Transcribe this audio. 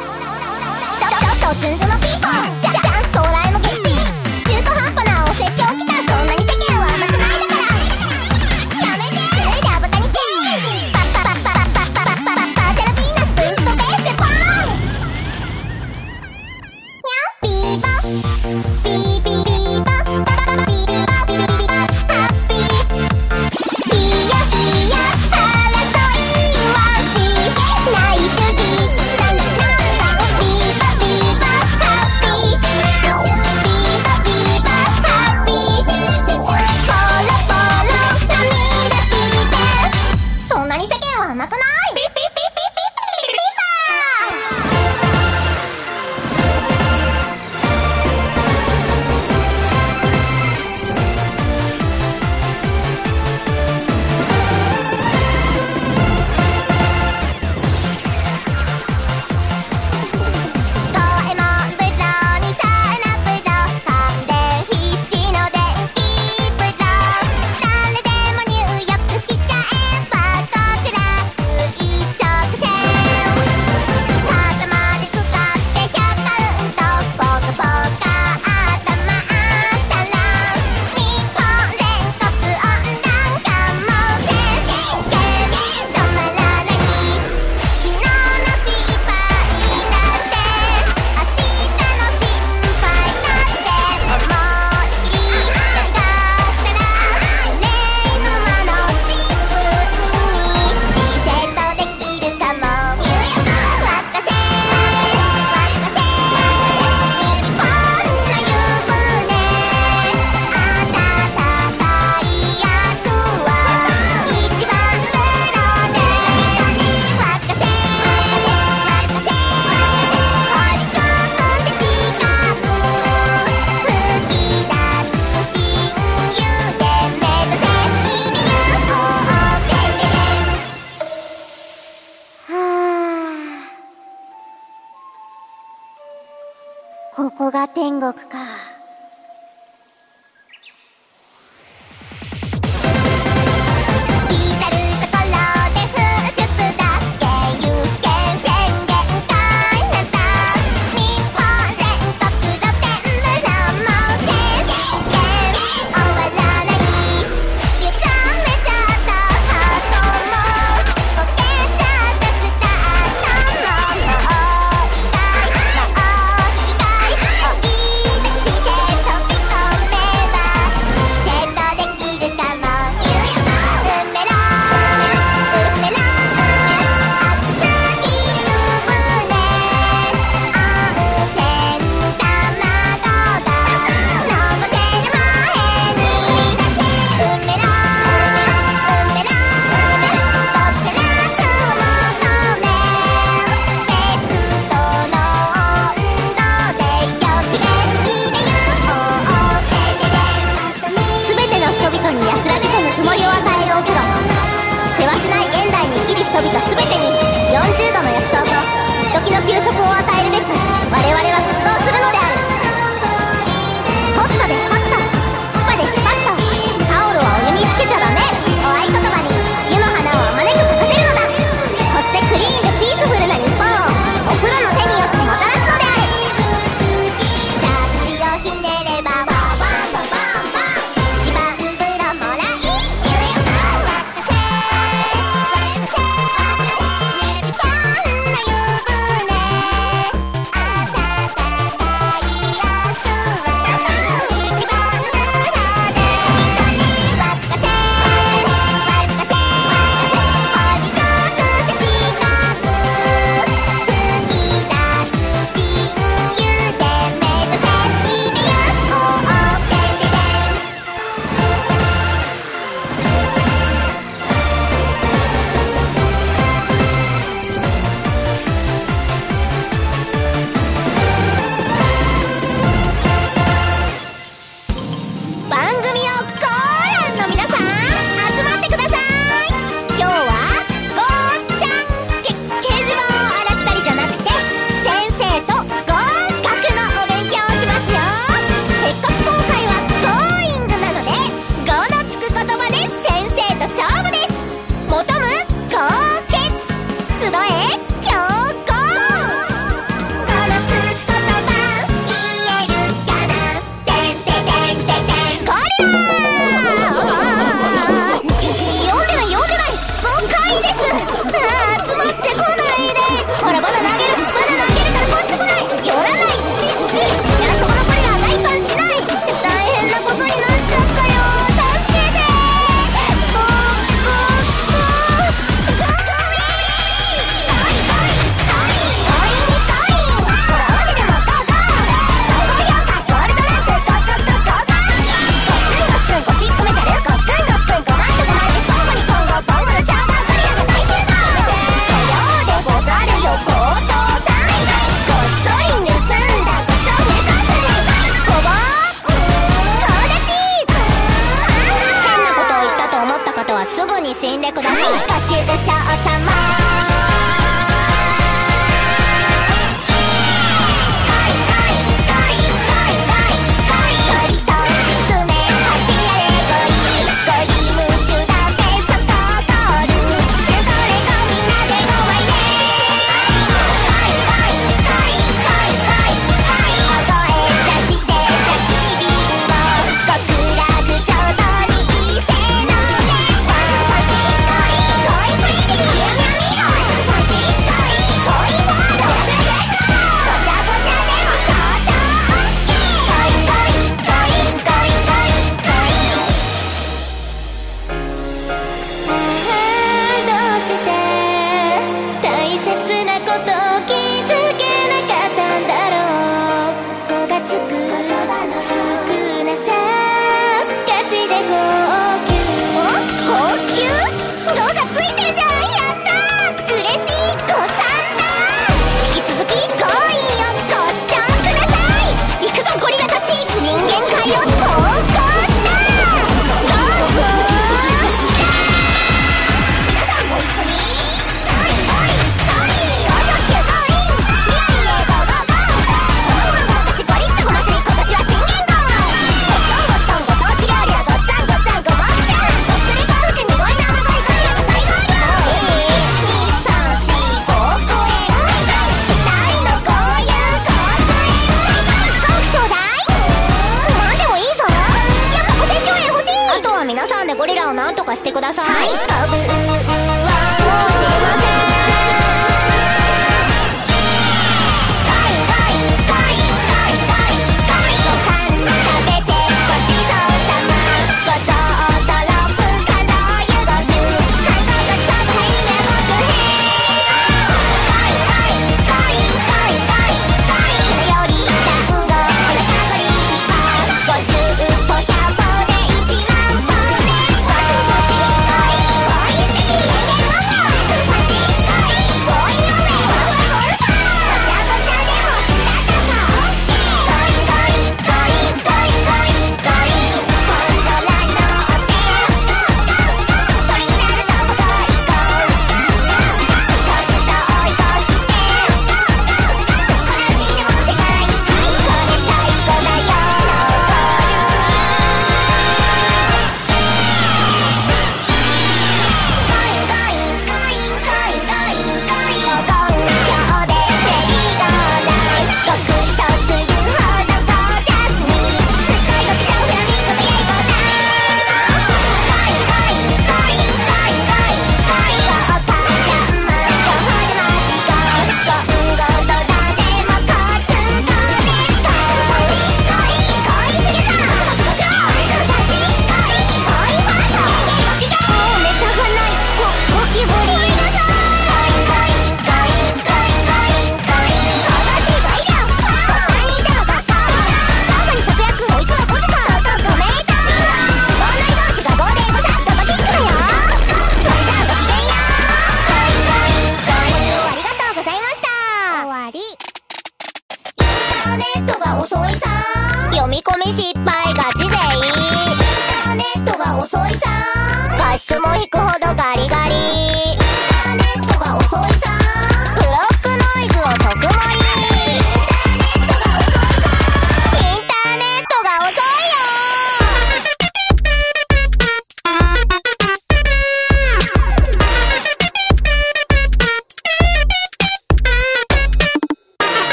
ちょっとズンズのピーポー